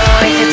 joy